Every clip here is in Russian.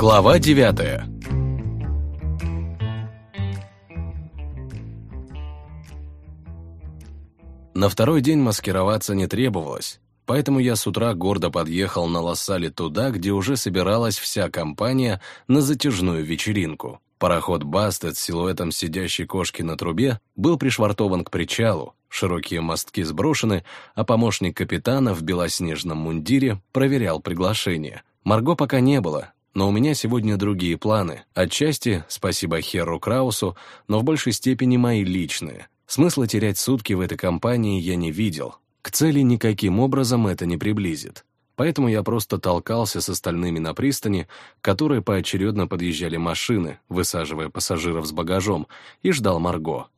Глава девятая На второй день маскироваться не требовалось, поэтому я с утра гордо подъехал на Лассале туда, где уже собиралась вся компания на затяжную вечеринку. Пароход «Бастет» с силуэтом сидящей кошки на трубе был пришвартован к причалу, широкие мостки сброшены, а помощник капитана в белоснежном мундире проверял приглашение. Марго пока не было, но у меня сегодня другие планы. Отчасти, спасибо Херру Краусу, но в большей степени мои личные. Смысла терять сутки в этой компании я не видел. К цели никаким образом это не приблизит поэтому я просто толкался с остальными на пристани, к которой поочередно подъезжали машины, высаживая пассажиров с багажом, и ждал Марго.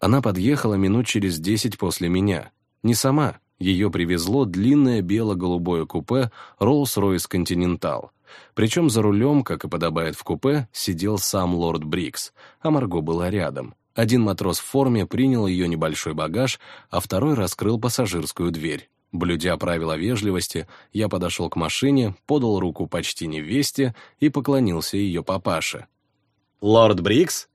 Она подъехала минут через десять после меня. Не сама, ее привезло длинное бело-голубое купе Rolls-Royce Continental. Причем за рулем, как и подобает в купе, сидел сам лорд Брикс, а Марго была рядом. Один матрос в форме принял ее небольшой багаж, а второй раскрыл пассажирскую дверь. Блюдя правила вежливости, я подошел к машине, подал руку почти невесте и поклонился ее папаше. «Лорд Брикс?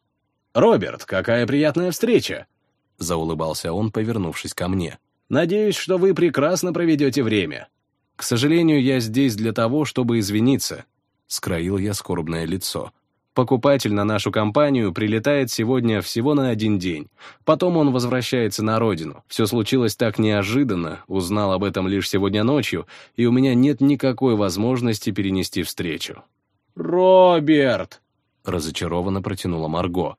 Роберт, какая приятная встреча!» Заулыбался он, повернувшись ко мне. «Надеюсь, что вы прекрасно проведете время». «К сожалению, я здесь для того, чтобы извиниться», — скроил я скорбное лицо. Покупатель на нашу компанию прилетает сегодня всего на один день. Потом он возвращается на родину. Все случилось так неожиданно, узнал об этом лишь сегодня ночью, и у меня нет никакой возможности перенести встречу. «Роберт!» — разочарованно протянула Марго.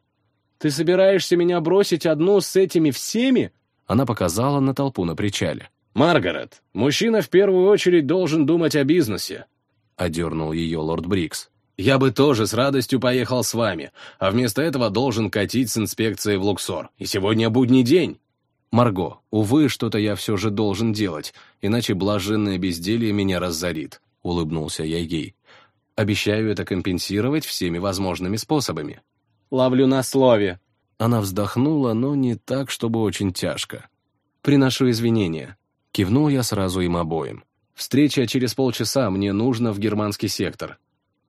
«Ты собираешься меня бросить одну с этими всеми?» Она показала на толпу на причале. «Маргарет, мужчина в первую очередь должен думать о бизнесе», — одернул ее лорд Брикс. Я бы тоже с радостью поехал с вами, а вместо этого должен катить с инспекцией в Луксор. И сегодня будний день. Марго, увы, что-то я все же должен делать, иначе блаженное безделье меня разорит, улыбнулся я ей. Обещаю это компенсировать всеми возможными способами. Ловлю на слове. Она вздохнула, но не так, чтобы очень тяжко. Приношу извинения. Кивнул я сразу им обоим. Встреча через полчаса, мне нужно в германский сектор.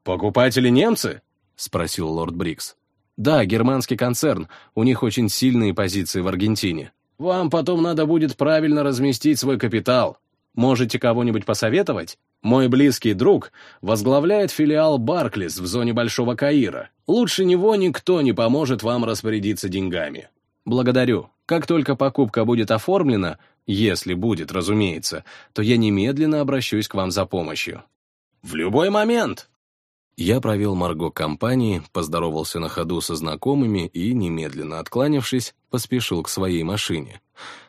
«Покупатели немцы?» — спросил лорд Брикс. «Да, германский концерн, у них очень сильные позиции в Аргентине. Вам потом надо будет правильно разместить свой капитал. Можете кого-нибудь посоветовать? Мой близкий друг возглавляет филиал Барклис в зоне Большого Каира. Лучше него никто не поможет вам распорядиться деньгами». «Благодарю. Как только покупка будет оформлена, если будет, разумеется, то я немедленно обращусь к вам за помощью». «В любой момент», я провел Марго компании, поздоровался на ходу со знакомыми и, немедленно откланившись, поспешил к своей машине.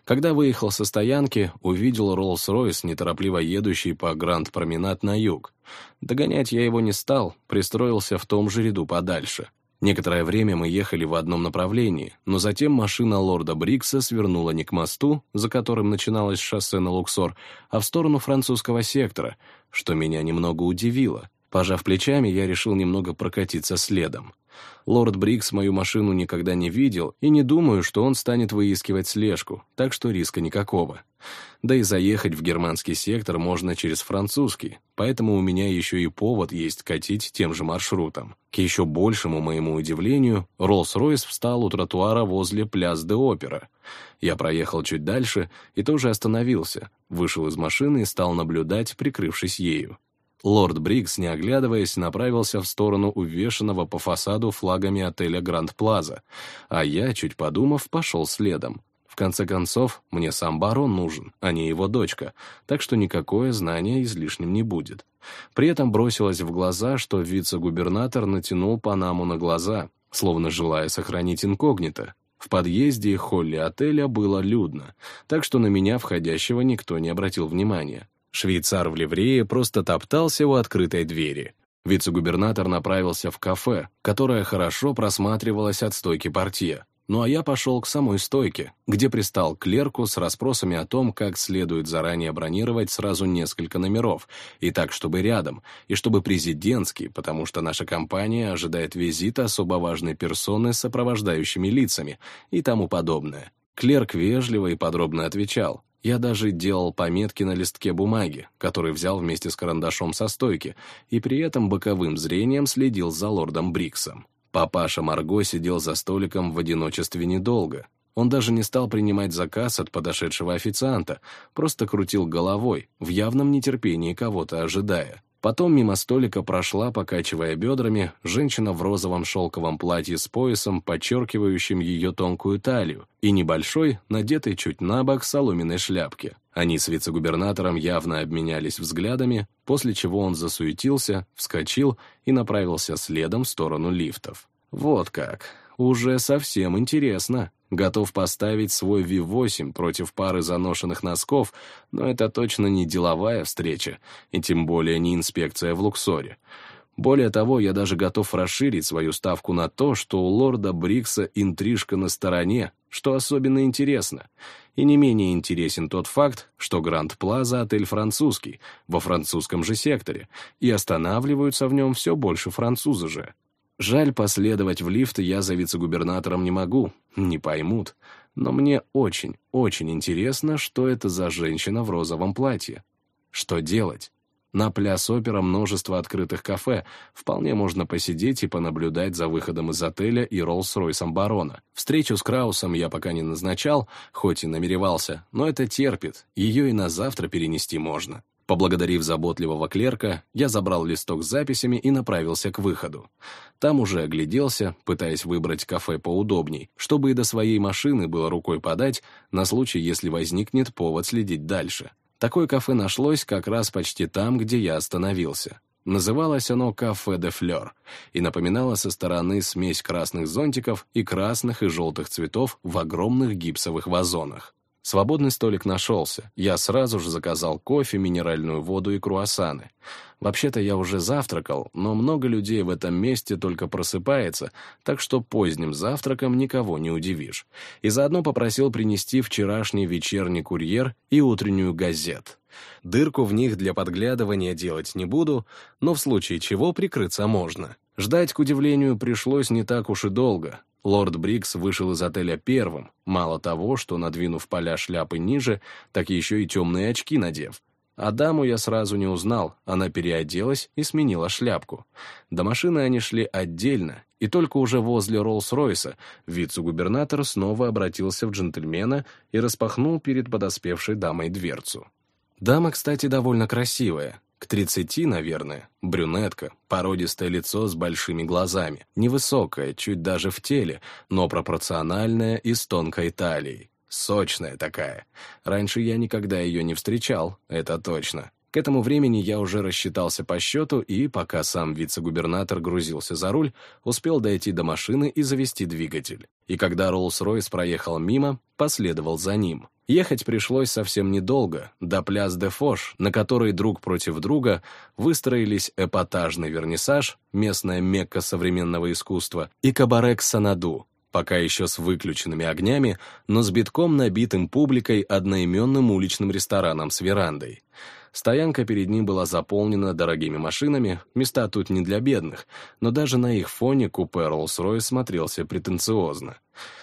Когда выехал со стоянки, увидел Роллс-Ройс, неторопливо едущий по Гранд-променад на юг. Догонять я его не стал, пристроился в том же ряду подальше. Некоторое время мы ехали в одном направлении, но затем машина лорда Брикса свернула не к мосту, за которым начиналось шоссе на Луксор, а в сторону французского сектора, что меня немного удивило. Пожав плечами, я решил немного прокатиться следом. Лорд Брикс мою машину никогда не видел, и не думаю, что он станет выискивать слежку, так что риска никакого. Да и заехать в германский сектор можно через французский, поэтому у меня еще и повод есть катить тем же маршрутом. К еще большему моему удивлению, Роллс-Ройс встал у тротуара возле Пляс де Опера. Я проехал чуть дальше и тоже остановился, вышел из машины и стал наблюдать, прикрывшись ею. Лорд Брикс, не оглядываясь, направился в сторону увешанного по фасаду флагами отеля Гранд Плаза, а я, чуть подумав, пошел следом. В конце концов, мне сам барон нужен, а не его дочка, так что никакое знание излишним не будет. При этом бросилось в глаза, что вице-губернатор натянул Панаму на глаза, словно желая сохранить инкогнито. В подъезде и холле отеля было людно, так что на меня, входящего, никто не обратил внимания. Швейцар в ливрее просто топтался у открытой двери. Вице-губернатор направился в кафе, которое хорошо просматривалось от стойки портье. Ну а я пошел к самой стойке, где пристал клерку с расспросами о том, как следует заранее бронировать сразу несколько номеров, и так, чтобы рядом, и чтобы президентский, потому что наша компания ожидает визита особо важной персоны с сопровождающими лицами и тому подобное. Клерк вежливо и подробно отвечал, Я даже делал пометки на листке бумаги, который взял вместе с карандашом со стойки, и при этом боковым зрением следил за лордом Бриксом. Папаша Марго сидел за столиком в одиночестве недолго. Он даже не стал принимать заказ от подошедшего официанта, просто крутил головой, в явном нетерпении кого-то ожидая. Потом мимо столика прошла, покачивая бедрами, женщина в розовом шелковом платье с поясом, подчеркивающим ее тонкую талию, и небольшой, надетой чуть на бок, соломенной шляпке. Они с вице-губернатором явно обменялись взглядами, после чего он засуетился, вскочил и направился следом в сторону лифтов. Вот как. Уже совсем интересно готов поставить свой V8 против пары заношенных носков, но это точно не деловая встреча, и тем более не инспекция в Луксоре. Более того, я даже готов расширить свою ставку на то, что у лорда Брикса интрижка на стороне, что особенно интересно. И не менее интересен тот факт, что Гранд Плаза — отель французский, во французском же секторе, и останавливаются в нем все больше французы же. Жаль, последовать в лифт я за вице-губернатором не могу, не поймут. Но мне очень, очень интересно, что это за женщина в розовом платье. Что делать? На пляс опера множество открытых кафе. Вполне можно посидеть и понаблюдать за выходом из отеля и Роллс-Ройсом барона. Встречу с Краусом я пока не назначал, хоть и намеревался, но это терпит, ее и на завтра перенести можно. Поблагодарив заботливого клерка, я забрал листок с записями и направился к выходу. Там уже огляделся, пытаясь выбрать кафе поудобней, чтобы и до своей машины было рукой подать, на случай, если возникнет повод следить дальше. Такое кафе нашлось как раз почти там, где я остановился. Называлось оно «Кафе де Флёр» и напоминало со стороны смесь красных зонтиков и красных и желтых цветов в огромных гипсовых вазонах. Свободный столик нашелся. Я сразу же заказал кофе, минеральную воду и круассаны. Вообще-то я уже завтракал, но много людей в этом месте только просыпается, так что поздним завтраком никого не удивишь. И заодно попросил принести вчерашний вечерний курьер и утреннюю газет. Дырку в них для подглядывания делать не буду, но в случае чего прикрыться можно. Ждать, к удивлению, пришлось не так уж и долго. Лорд Брикс вышел из отеля первым, мало того, что, надвинув поля шляпы ниже, так еще и темные очки надев. Адаму я сразу не узнал, она переоделась и сменила шляпку. До машины они шли отдельно, и только уже возле Роллс-Ройса вице-губернатор снова обратился в джентльмена и распахнул перед подоспевшей дамой дверцу. Дама, кстати, довольно красивая, к тридцати, наверное, брюнетка, породистое лицо с большими глазами, невысокая, чуть даже в теле, но пропорциональная и с тонкой талией. Сочная такая. Раньше я никогда ее не встречал, это точно. К этому времени я уже рассчитался по счету и, пока сам вице-губернатор грузился за руль, успел дойти до машины и завести двигатель. И когда Роллс-Ройс проехал мимо, последовал за ним. Ехать пришлось совсем недолго, до пляс де Фош, на которой друг против друга выстроились эпатажный вернисаж, местная мекка современного искусства, и кабаре Санаду, пока еще с выключенными огнями, но с битком набитым публикой одноименным уличным рестораном с верандой. Стоянка перед ним была заполнена дорогими машинами, места тут не для бедных, но даже на их фоне купе Rolls-Royce смотрелся претенциозно.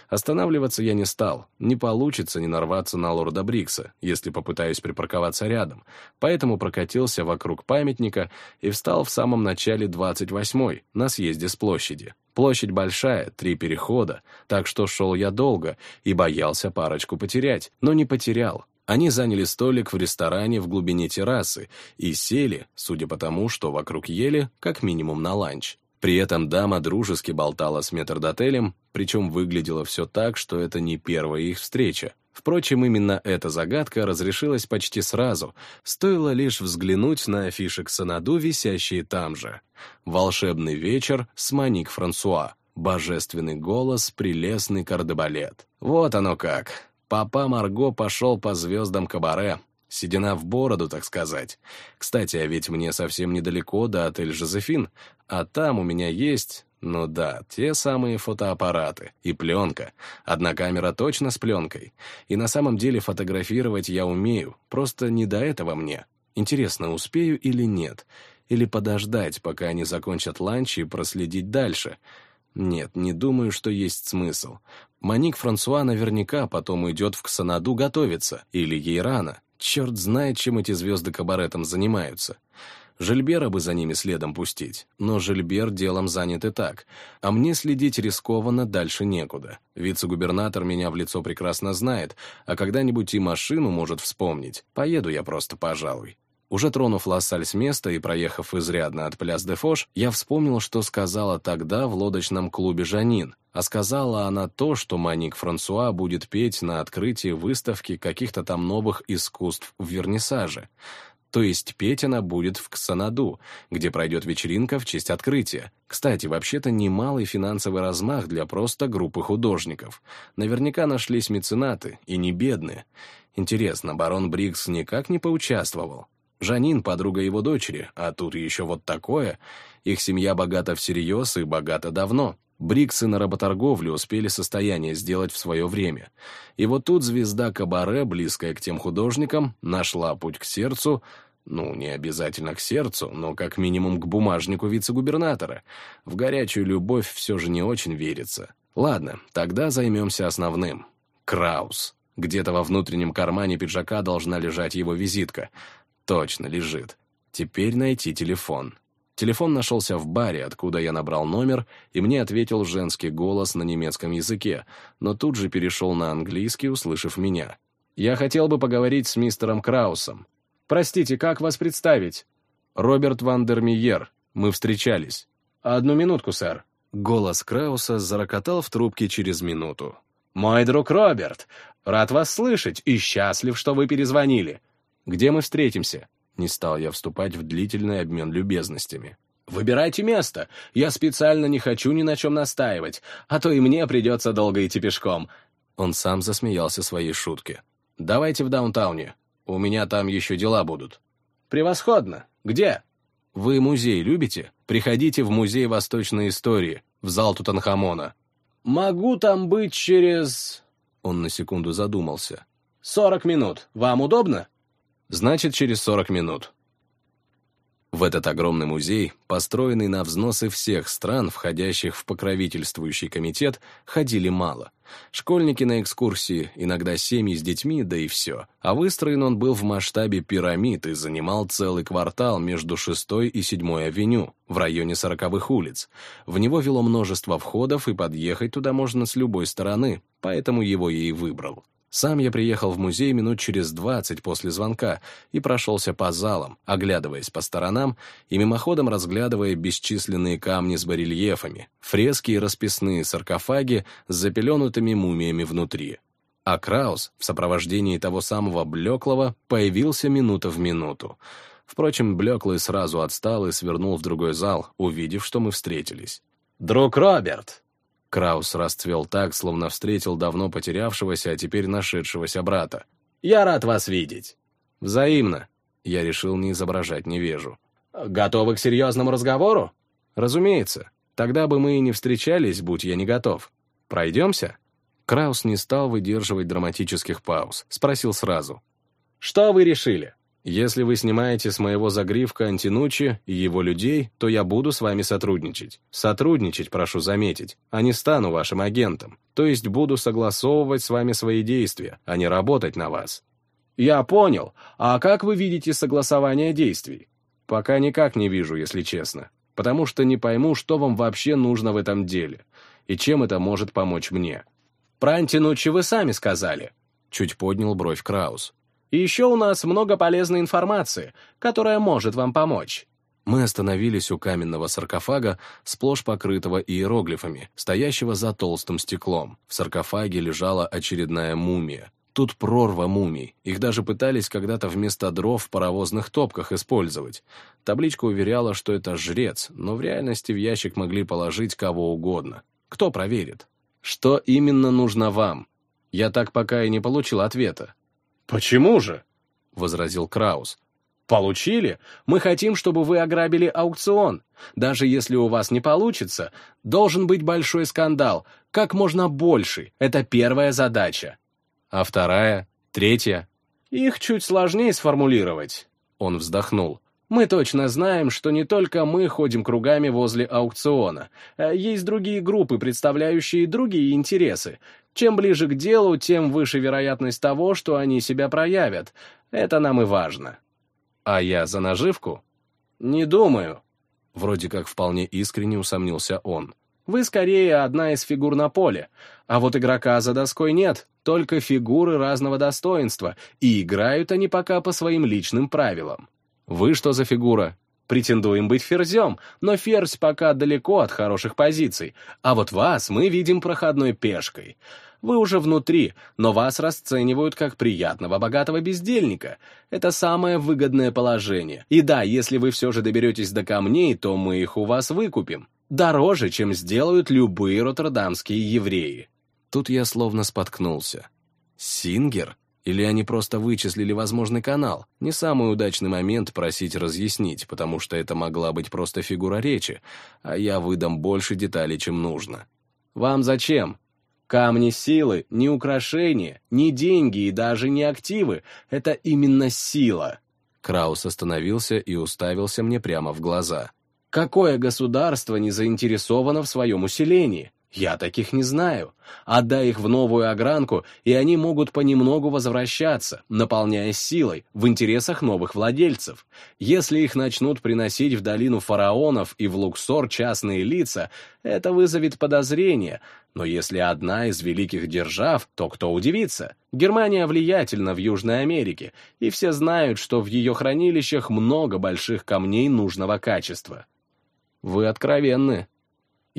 Останавливаться я не стал, не получится не нарваться на лорда Брикса, если попытаюсь припарковаться рядом, поэтому прокатился вокруг памятника и встал в самом начале 28-й, на съезде с площади. Площадь большая, три перехода, так что шел я долго и боялся парочку потерять, но не потерял. Они заняли столик в ресторане в глубине террасы и сели, судя по тому, что вокруг ели, как минимум на ланч. При этом дама дружески болтала с метрдотелем, причем выглядело все так, что это не первая их встреча. Впрочем, именно эта загадка разрешилась почти сразу, стоило лишь взглянуть на афиши к Санаду, висящие там же. «Волшебный вечер» с Маник Франсуа, «Божественный голос», «Прелестный кардебалет». Вот оно как. Папа Марго пошел по звездам кабаре. Седина в бороду, так сказать. Кстати, а ведь мне совсем недалеко до отель «Жозефин», а там у меня есть, ну да, те самые фотоаппараты и пленка. Одна камера точно с пленкой. И на самом деле фотографировать я умею, просто не до этого мне. Интересно, успею или нет? Или подождать, пока они закончат ланч и проследить дальше? Нет, не думаю, что есть смысл. Маник Франсуа наверняка потом уйдет в Ксанаду готовиться, или ей рано. Черт знает, чем эти звезды кабаретом занимаются. Жильбера бы за ними следом пустить, но Жильбер делом занят и так, а мне следить рискованно дальше некуда. Вице-губернатор меня в лицо прекрасно знает, а когда-нибудь и машину может вспомнить. Поеду я просто, пожалуй. Уже тронув Лассаль с места и проехав изрядно от пляс де Фош, я вспомнил, что сказала тогда в лодочном клубе «Жанин», а сказала она то, что Маник Франсуа будет петь на открытии выставки каких-то там новых искусств в Вернисаже. То есть петь она будет в Ксанаду, где пройдет вечеринка в честь открытия. Кстати, вообще-то немалый финансовый размах для просто группы художников. Наверняка нашлись меценаты, и не бедные. Интересно, барон Брикс никак не поучаствовал? Жанин — подруга его дочери, а тут еще вот такое. Их семья богата всерьез и богата давно. Бриксы на работорговле успели состояние сделать в свое время. И вот тут звезда Кабаре, близкая к тем художникам, нашла путь к сердцу, ну, не обязательно к сердцу, но как минимум к бумажнику вице-губернатора. В горячую любовь все же не очень верится. Ладно, тогда займемся основным. Краус. Где-то во внутреннем кармане пиджака должна лежать его визитка. Точно, лежит. Теперь найти телефон. Телефон нашелся в баре, откуда я набрал номер, и мне ответил женский голос на немецком языке, но тут же перешел на английский, услышав меня. «Я хотел бы поговорить с мистером Краусом». «Простите, как вас представить?» «Роберт Ван дер Миер. Мы встречались». «Одну минутку, сэр». Голос Крауса зарокотал в трубке через минуту. «Мой друг Роберт, рад вас слышать и счастлив, что вы перезвонили. Где мы встретимся?» Не стал я вступать в длительный обмен любезностями. «Выбирайте место. Я специально не хочу ни на чем настаивать, а то и мне придется долго идти пешком». Он сам засмеялся своей шутке. «Давайте в даунтауне. У меня там еще дела будут». «Превосходно. Где?» «Вы музей любите? Приходите в музей восточной истории, в зал Тутанхамона». «Могу там быть через...» Он на секунду задумался. «Сорок минут. Вам удобно?» Значит, через 40 минут. В этот огромный музей, построенный на взносы всех стран, входящих в покровительствующий комитет, ходили мало. Школьники на экскурсии, иногда семьи с детьми, да и все. А выстроен он был в масштабе пирамид и занимал целый квартал между 6 и 7 авеню, в районе сороковых улиц. В него вело множество входов, и подъехать туда можно с любой стороны, поэтому его я и выбрал. Сам я приехал в музей минут через двадцать после звонка и прошелся по залам, оглядываясь по сторонам и мимоходом разглядывая бесчисленные камни с барельефами, фрески и расписные саркофаги с запеленутыми мумиями внутри. А Краус в сопровождении того самого Блеклого появился минута в минуту. Впрочем, Блеклый сразу отстал и свернул в другой зал, увидев, что мы встретились. «Друг Роберт!» Краус расцвел так, словно встретил давно потерявшегося, а теперь нашедшегося брата. «Я рад вас видеть». «Взаимно». Я решил не изображать невежу. «Готовы к серьезному разговору?» «Разумеется. Тогда бы мы и не встречались, будь я не готов. Пройдемся?» Краус не стал выдерживать драматических пауз. Спросил сразу. «Что вы решили?» Если вы снимаете с моего загривка Антинучи и его людей, то я буду с вами сотрудничать. Сотрудничать, прошу заметить, а не стану вашим агентом. То есть буду согласовывать с вами свои действия, а не работать на вас. Я понял. А как вы видите согласование действий? Пока никак не вижу, если честно. Потому что не пойму, что вам вообще нужно в этом деле. И чем это может помочь мне. Про Антинучи вы сами сказали. Чуть поднял бровь Краус. И еще у нас много полезной информации, которая может вам помочь». Мы остановились у каменного саркофага, сплошь покрытого иероглифами, стоящего за толстым стеклом. В саркофаге лежала очередная мумия. Тут прорва мумий. Их даже пытались когда-то вместо дров в паровозных топках использовать. Табличка уверяла, что это жрец, но в реальности в ящик могли положить кого угодно. Кто проверит? Что именно нужно вам? Я так пока и не получил ответа. «Почему же?» — возразил Краус. «Получили? Мы хотим, чтобы вы ограбили аукцион. Даже если у вас не получится, должен быть большой скандал, как можно больше. Это первая задача. А вторая? Третья? Их чуть сложнее сформулировать». Он вздохнул. Мы точно знаем, что не только мы ходим кругами возле аукциона. А есть другие группы, представляющие другие интересы. Чем ближе к делу, тем выше вероятность того, что они себя проявят. Это нам и важно. А я за наживку? Не думаю. Вроде как вполне искренне усомнился он. Вы скорее одна из фигур на поле, а вот игрока за доской нет, только фигуры разного достоинства, и играют они пока по своим личным правилам. Вы что за фигура? Претендуем быть ферзем, но ферзь пока далеко от хороших позиций, а вот вас мы видим проходной пешкой. Вы уже внутри, но вас расценивают как приятного богатого бездельника. Это самое выгодное положение. И да, если вы все же доберетесь до камней, то мы их у вас выкупим. Дороже, чем сделают любые роттердамские евреи. Тут я словно споткнулся. Сингер? Или они просто вычислили возможный канал? Не самый удачный момент просить разъяснить, потому что это могла быть просто фигура речи, а я выдам больше деталей, чем нужно. Вам зачем? Камни силы, не украшения, не деньги и даже не активы. Это именно сила. Краус остановился и уставился мне прямо в глаза. Какое государство не заинтересовано в своем усилении? Я таких не знаю. Отдай их в новую огранку, и они могут понемногу возвращаться, наполняясь силой, в интересах новых владельцев. Если их начнут приносить в долину фараонов и в Луксор частные лица, это вызовет подозрение. Но если одна из великих держав, то кто удивится? Германия влиятельна в Южной Америке, и все знают, что в ее хранилищах много больших камней нужного качества. Вы откровенны,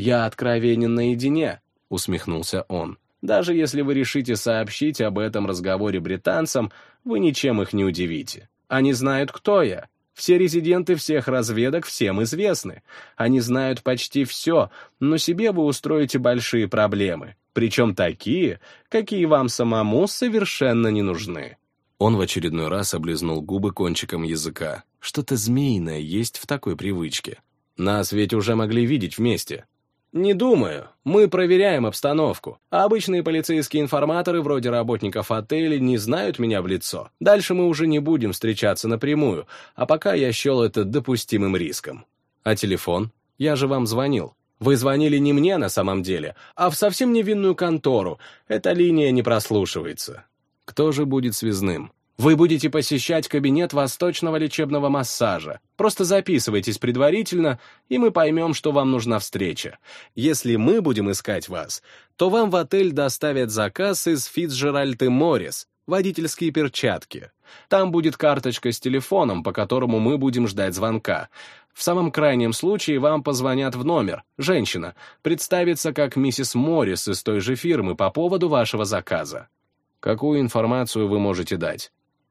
«Я откровенен наедине», — усмехнулся он. «Даже если вы решите сообщить об этом разговоре британцам, вы ничем их не удивите. Они знают, кто я. Все резиденты всех разведок всем известны. Они знают почти все, но себе вы устроите большие проблемы. Причем такие, какие вам самому совершенно не нужны». Он в очередной раз облизнул губы кончиком языка. Что-то змеиное есть в такой привычке. Нас ведь уже могли видеть вместе. «Не думаю. Мы проверяем обстановку. Обычные полицейские информаторы, вроде работников отеля, не знают меня в лицо. Дальше мы уже не будем встречаться напрямую, а пока я счел это допустимым риском. А телефон? Я же вам звонил. Вы звонили не мне на самом деле, а в совсем невинную контору. Эта линия не прослушивается. Кто же будет связным? Вы будете посещать кабинет восточного лечебного массажа. Просто записывайтесь предварительно, и мы поймем, что вам нужна встреча. Если мы будем искать вас, то вам в отель доставят заказ из Фицджеральд и Моррис, водительские перчатки. Там будет карточка с телефоном, по которому мы будем ждать звонка. В самом крайнем случае вам позвонят в номер. Женщина представится как миссис Моррис из той же фирмы по поводу вашего заказа. Какую информацию вы можете дать?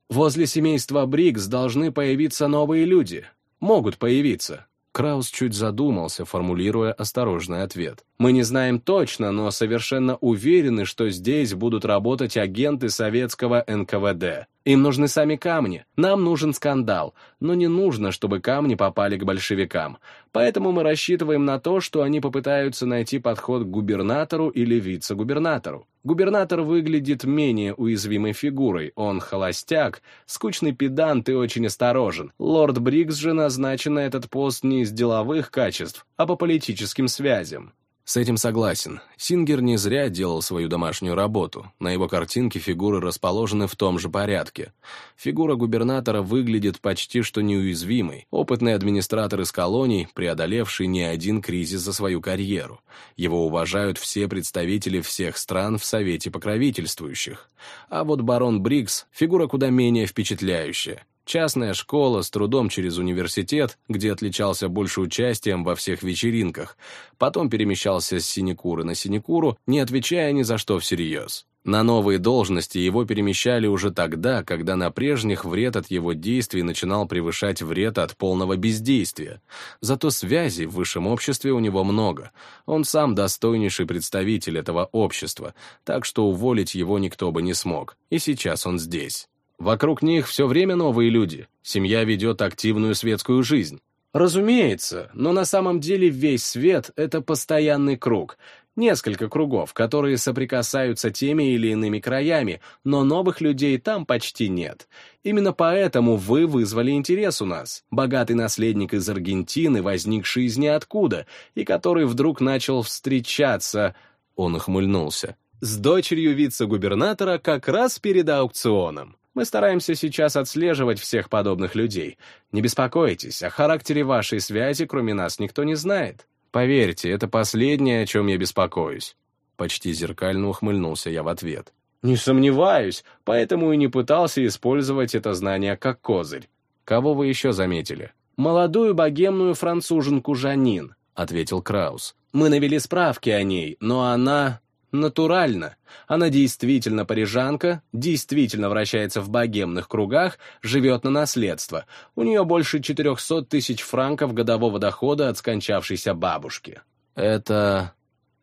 Возле семейства Брикс должны появиться новые люди. Могут появиться. Краус чуть задумался, формулируя осторожный ответ. «Мы не знаем точно, но совершенно уверены, что здесь будут работать агенты советского НКВД. Им нужны сами камни. Нам нужен скандал, но не нужно, чтобы камни попали к большевикам. Поэтому мы рассчитываем на то, что они попытаются найти подход к губернатору или вице-губернатору. Губернатор выглядит менее уязвимой фигурой. Он холостяк, скучный педант и очень осторожен. Лорд Брикс же назначен на этот пост не из деловых качеств, а по политическим связям. С этим согласен. Сингер не зря делал свою домашнюю работу. На его картинке фигуры расположены в том же порядке. Фигура губернатора выглядит почти что неуязвимой. Опытный администратор из колоний, преодолевший не один кризис за свою карьеру. Его уважают все представители всех стран в Совете покровительствующих. А вот барон Брикс — фигура куда менее впечатляющая. Частная школа с трудом через университет, где отличался больше участием во всех вечеринках. Потом перемещался с синекуры на синекуру, не отвечая ни за что всерьез. На новые должности его перемещали уже тогда, когда на прежних вред от его действий начинал превышать вред от полного бездействия. Зато связей в высшем обществе у него много. Он сам достойнейший представитель этого общества, так что уволить его никто бы не смог. И сейчас он здесь. Вокруг них все время новые люди. Семья ведет активную светскую жизнь. Разумеется, но на самом деле весь свет — это постоянный круг. Несколько кругов, которые соприкасаются теми или иными краями, но новых людей там почти нет. Именно поэтому вы вызвали интерес у нас. Богатый наследник из Аргентины, возникший из ниоткуда, и который вдруг начал встречаться... Он ухмыльнулся. С дочерью вице-губернатора как раз перед аукционом. Мы стараемся сейчас отслеживать всех подобных людей. Не беспокойтесь, о характере вашей связи кроме нас никто не знает. Поверьте, это последнее, о чем я беспокоюсь. Почти зеркально ухмыльнулся я в ответ. Не сомневаюсь, поэтому и не пытался использовать это знание как козырь. Кого вы еще заметили? Молодую богемную француженку Жанин, ответил Краус. Мы навели справки о ней, но она натурально. Она действительно парижанка, действительно вращается в богемных кругах, живет на наследство. У нее больше 400 тысяч франков годового дохода от скончавшейся бабушки. Это,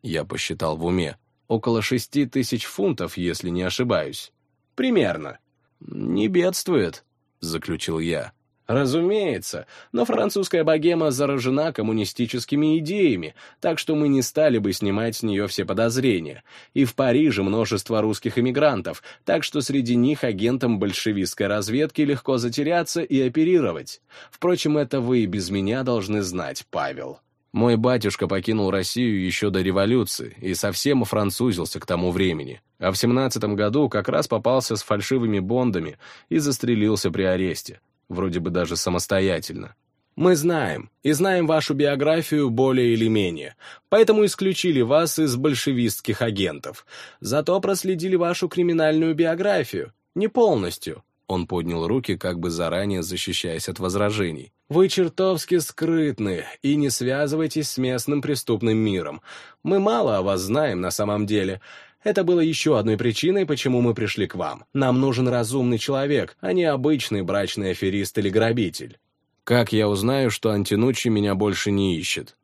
я посчитал в уме, около шести тысяч фунтов, если не ошибаюсь. Примерно. Не бедствует, заключил я. Разумеется, но французская богема заражена коммунистическими идеями, так что мы не стали бы снимать с нее все подозрения. И в Париже множество русских эмигрантов, так что среди них агентам большевистской разведки легко затеряться и оперировать. Впрочем, это вы и без меня должны знать, Павел. Мой батюшка покинул Россию еще до революции и совсем французился к тому времени, а в семнадцатом году как раз попался с фальшивыми бондами и застрелился при аресте вроде бы даже самостоятельно. Мы знаем, и знаем вашу биографию более или менее, поэтому исключили вас из большевистских агентов. Зато проследили вашу криминальную биографию. Не полностью. Он поднял руки, как бы заранее защищаясь от возражений. «Вы чертовски скрытны и не связывайтесь с местным преступным миром. Мы мало о вас знаем на самом деле, это было еще одной причиной, почему мы пришли к вам. Нам нужен разумный человек, а не обычный брачный аферист или грабитель. Как я узнаю, что Антинучи меня больше не ищет?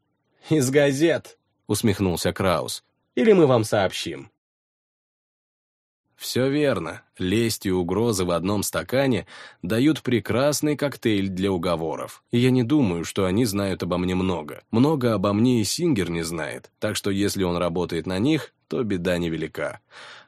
Из газет, усмехнулся Краус. Или мы вам сообщим. Все верно. Лесть и угрозы в одном стакане дают прекрасный коктейль для уговоров. И я не думаю, что они знают обо мне много. Много обо мне и Сингер не знает, так что если он работает на них, то беда невелика.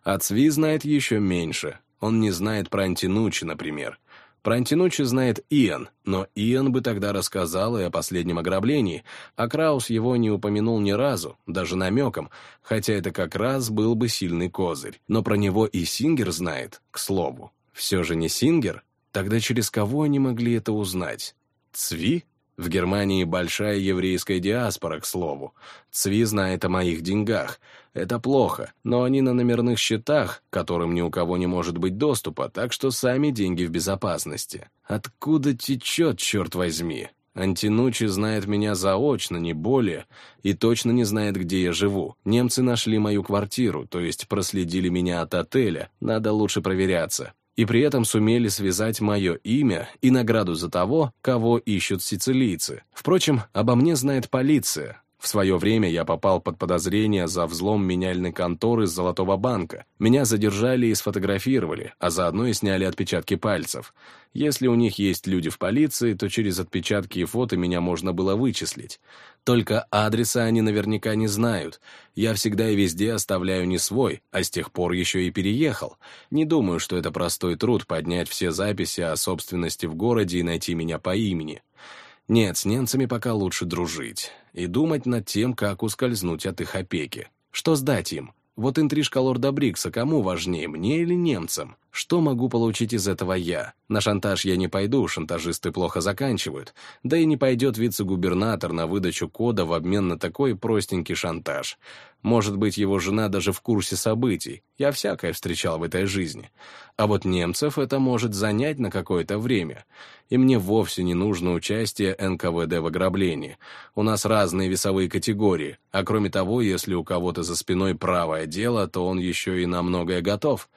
А Цви знает еще меньше. Он не знает про Антинучи, например. Про Антинучи знает Иэн, но Иэн бы тогда рассказал и о последнем ограблении, а Краус его не упомянул ни разу, даже намеком, хотя это как раз был бы сильный козырь. Но про него и Сингер знает, к слову. Все же не Сингер? Тогда через кого они могли это узнать? Цви? В Германии большая еврейская диаспора, к слову. Цви знает о моих деньгах. Это плохо, но они на номерных счетах, которым ни у кого не может быть доступа, так что сами деньги в безопасности. Откуда течет, черт возьми? Антинучи знает меня заочно, не более, и точно не знает, где я живу. Немцы нашли мою квартиру, то есть проследили меня от отеля. Надо лучше проверяться и при этом сумели связать мое имя и награду за того, кого ищут сицилийцы. Впрочем, обо мне знает полиция, в свое время я попал под подозрение за взлом меняльной конторы Золотого банка. Меня задержали и сфотографировали, а заодно и сняли отпечатки пальцев. Если у них есть люди в полиции, то через отпечатки и фото меня можно было вычислить. Только адреса они наверняка не знают. Я всегда и везде оставляю не свой, а с тех пор еще и переехал. Не думаю, что это простой труд поднять все записи о собственности в городе и найти меня по имени. Нет, с немцами пока лучше дружить и думать над тем, как ускользнуть от их опеки. Что сдать им? Вот интрижка лорда Брикса кому важнее, мне или немцам? Что могу получить из этого я? На шантаж я не пойду, шантажисты плохо заканчивают. Да и не пойдет вице-губернатор на выдачу кода в обмен на такой простенький шантаж. Может быть, его жена даже в курсе событий. Я всякое встречал в этой жизни. А вот немцев это может занять на какое-то время. И мне вовсе не нужно участие НКВД в ограблении. У нас разные весовые категории. А кроме того, если у кого-то за спиной правое дело, то он еще и на многое готов.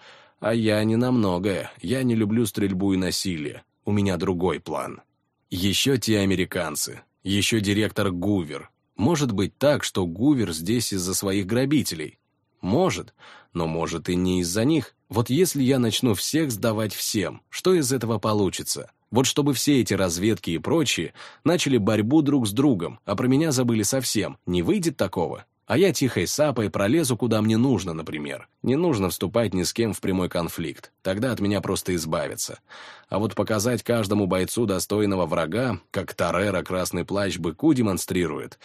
А я не на многое. Я не люблю стрельбу и насилие. У меня другой план. Еще те американцы. Еще директор Гувер. Может быть так, что Гувер здесь из-за своих грабителей. Может, но может и не из-за них. Вот если я начну всех сдавать всем, что из этого получится? Вот чтобы все эти разведки и прочие начали борьбу друг с другом, а про меня забыли совсем, не выйдет такого? А я тихой сапой пролезу, куда мне нужно, например. Не нужно вступать ни с кем в прямой конфликт, тогда от меня просто избавиться. А вот показать каждому бойцу достойного врага, как Тарера красный плащ быку демонстрирует,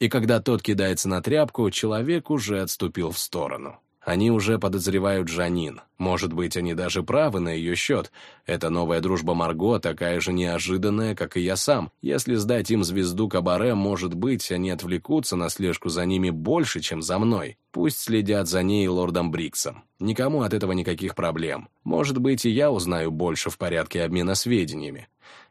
и когда тот кидается на тряпку, человек уже отступил в сторону. Они уже подозревают Жанин. Может быть, они даже правы на ее счет. Эта новая дружба Марго такая же неожиданная, как и я сам. Если сдать им звезду Кабаре, может быть, они отвлекутся на слежку за ними больше, чем за мной. Пусть следят за ней лордом Бриксом. Никому от этого никаких проблем. Может быть, и я узнаю больше в порядке обмена сведениями.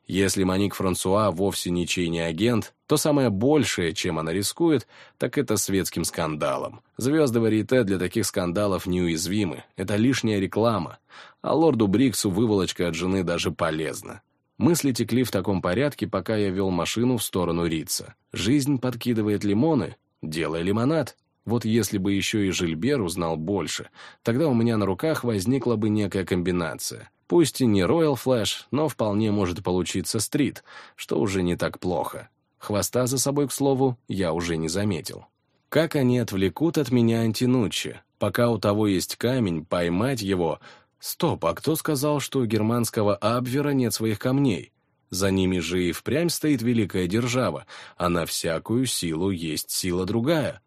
Если Моник Франсуа вовсе ничей не агент, то самое большее, чем она рискует, так это светским скандалом. Звезды Варите для таких скандалов неуязвимы, это лишняя реклама, а лорду Бриксу выволочка от жены даже полезна. Мысли текли в таком порядке, пока я вел машину в сторону Рица. Жизнь подкидывает лимоны, делай лимонад. Вот если бы еще и Жильбер узнал больше, тогда у меня на руках возникла бы некая комбинация — Пусть и не Royal Flash, но вполне может получиться стрит, что уже не так плохо. Хвоста за собой, к слову, я уже не заметил. Как они отвлекут от меня антинучи? Пока у того есть камень, поймать его... Стоп, а кто сказал, что у германского Абвера нет своих камней? За ними же и впрямь стоит великая держава, а на всякую силу есть сила другая.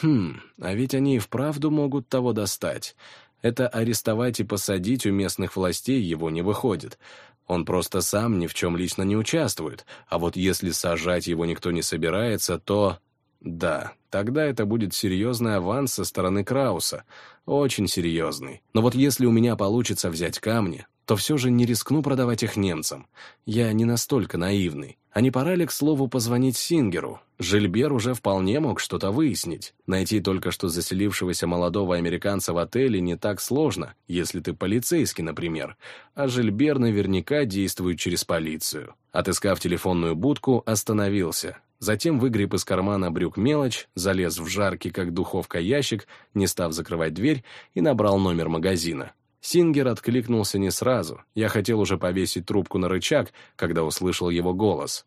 Хм, а ведь они и вправду могут того достать. Это арестовать и посадить у местных властей его не выходит. Он просто сам ни в чем лично не участвует, а вот если сажать его никто не собирается, то... Да, тогда это будет серьезный аванс со стороны Крауса. Очень серьезный. Но вот если у меня получится взять камни, то все же не рискну продавать их немцам. Я не настолько наивный. А не пора ли, к слову, позвонить Сингеру? Жильбер уже вполне мог что-то выяснить. Найти только что заселившегося молодого американца в отеле не так сложно, если ты полицейский, например. А Жильбер наверняка действует через полицию. Отыскав телефонную будку, остановился. Затем выгреб из кармана брюк мелочь, залез в жаркий, как духовка, ящик, не став закрывать дверь, и набрал номер магазина. Сингер откликнулся не сразу. Я хотел уже повесить трубку на рычаг, когда услышал его голос.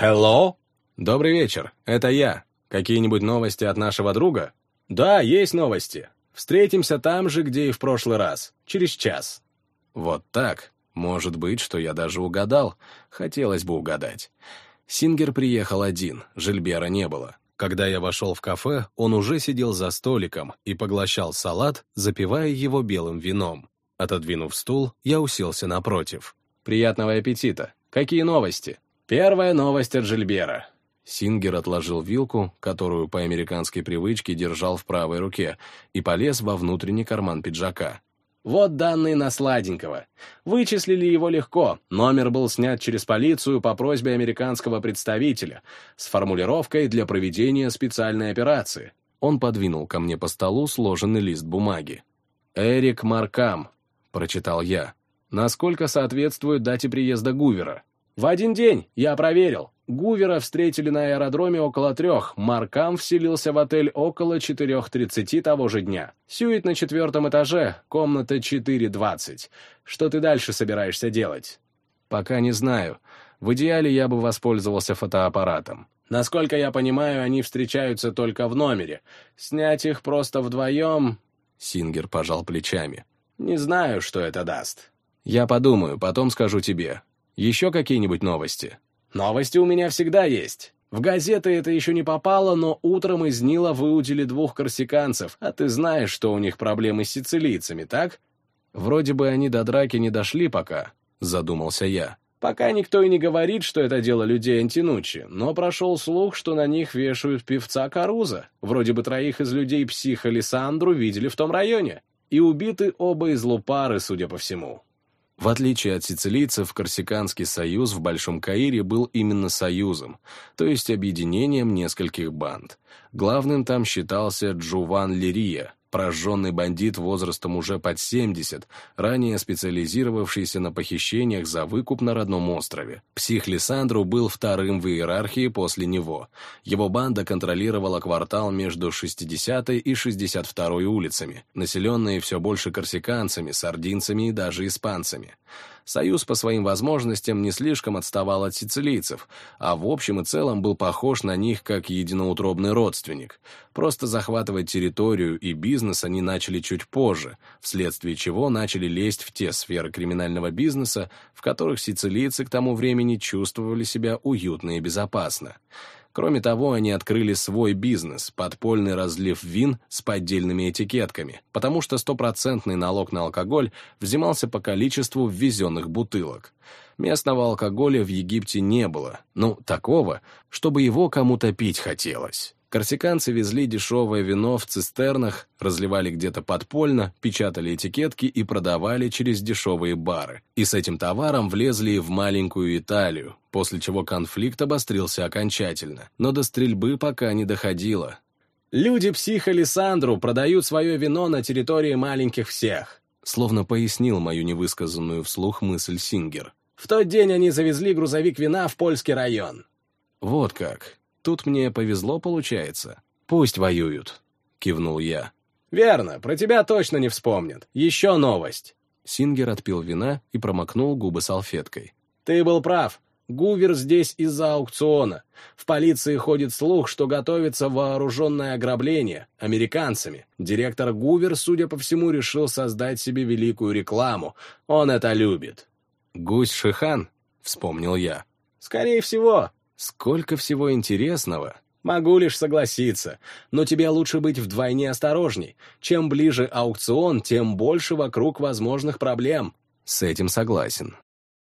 «Hello?» «Добрый вечер, это я. Какие-нибудь новости от нашего друга?» «Да, есть новости. Встретимся там же, где и в прошлый раз. Через час». «Вот так. Может быть, что я даже угадал. Хотелось бы угадать». Сингер приехал один, Жильбера не было. Когда я вошел в кафе, он уже сидел за столиком и поглощал салат, запивая его белым вином. Отодвинув стул, я уселся напротив. «Приятного аппетита! Какие новости?» «Первая новость от Жильбера». Сингер отложил вилку, которую по американской привычке держал в правой руке, и полез во внутренний карман пиджака. Вот данные на сладенького. Вычислили его легко. Номер был снят через полицию по просьбе американского представителя с формулировкой для проведения специальной операции. Он подвинул ко мне по столу сложенный лист бумаги. «Эрик Маркам», — прочитал я. «Насколько соответствует дате приезда Гувера?» «В один день, я проверил. Гувера встретили на аэродроме около трех, Маркам вселился в отель около 4.30 того же дня. Сюит на четвертом этаже, комната 4.20. Что ты дальше собираешься делать? Пока не знаю. В идеале я бы воспользовался фотоаппаратом. Насколько я понимаю, они встречаются только в номере. Снять их просто вдвоем... Сингер пожал плечами. Не знаю, что это даст. Я подумаю, потом скажу тебе. Еще какие-нибудь новости? Новости у меня всегда есть. В газеты это еще не попало, но утром из Нила выудили двух корсиканцев, а ты знаешь, что у них проблемы с сицилийцами, так? Вроде бы они до драки не дошли пока, задумался я. Пока никто и не говорит, что это дело людей Антинучи, но прошел слух, что на них вешают певца Каруза. Вроде бы троих из людей психа Лиссандру видели в том районе. И убиты оба из Лупары, судя по всему. В отличие от сицилийцев, Корсиканский союз в Большом Каире был именно союзом, то есть объединением нескольких банд. Главным там считался Джуван Лирия, прожженный бандит возрастом уже под 70, ранее специализировавшийся на похищениях за выкуп на родном острове. Псих Лиссандру был вторым в иерархии после него. Его банда контролировала квартал между 60 и 62 улицами, населенные все больше корсиканцами, сардинцами и даже испанцами. Союз по своим возможностям не слишком отставал от сицилийцев, а в общем и целом был похож на них как единоутробный родственник. Просто захватывать территорию и бизнес они начали чуть позже, вследствие чего начали лезть в те сферы криминального бизнеса, в которых сицилийцы к тому времени чувствовали себя уютно и безопасно. Кроме того, они открыли свой бизнес, подпольный разлив вин с поддельными этикетками, потому что стопроцентный налог на алкоголь взимался по количеству ввезенных бутылок. Местного алкоголя в Египте не было, ну, такого, чтобы его кому-то пить хотелось. Корсиканцы везли дешевое вино в цистернах, разливали где-то подпольно, печатали этикетки и продавали через дешевые бары. И с этим товаром влезли в маленькую Италию, после чего конфликт обострился окончательно. Но до стрельбы пока не доходило. «Люди психа Лиссандру продают свое вино на территории маленьких всех», словно пояснил мою невысказанную вслух мысль Сингер. «В тот день они завезли грузовик вина в польский район». «Вот как. Тут мне повезло, получается. Пусть воюют», — кивнул я. «Верно, про тебя точно не вспомнят. Еще новость». Сингер отпил вина и промокнул губы салфеткой. «Ты был прав. Гувер здесь из-за аукциона. В полиции ходит слух, что готовится вооруженное ограбление американцами. Директор Гувер, судя по всему, решил создать себе великую рекламу. Он это любит». «Гусь Шихан?» — вспомнил я. «Скорее всего. Сколько всего интересного. Могу лишь согласиться, но тебе лучше быть вдвойне осторожней. Чем ближе аукцион, тем больше вокруг возможных проблем. С этим согласен.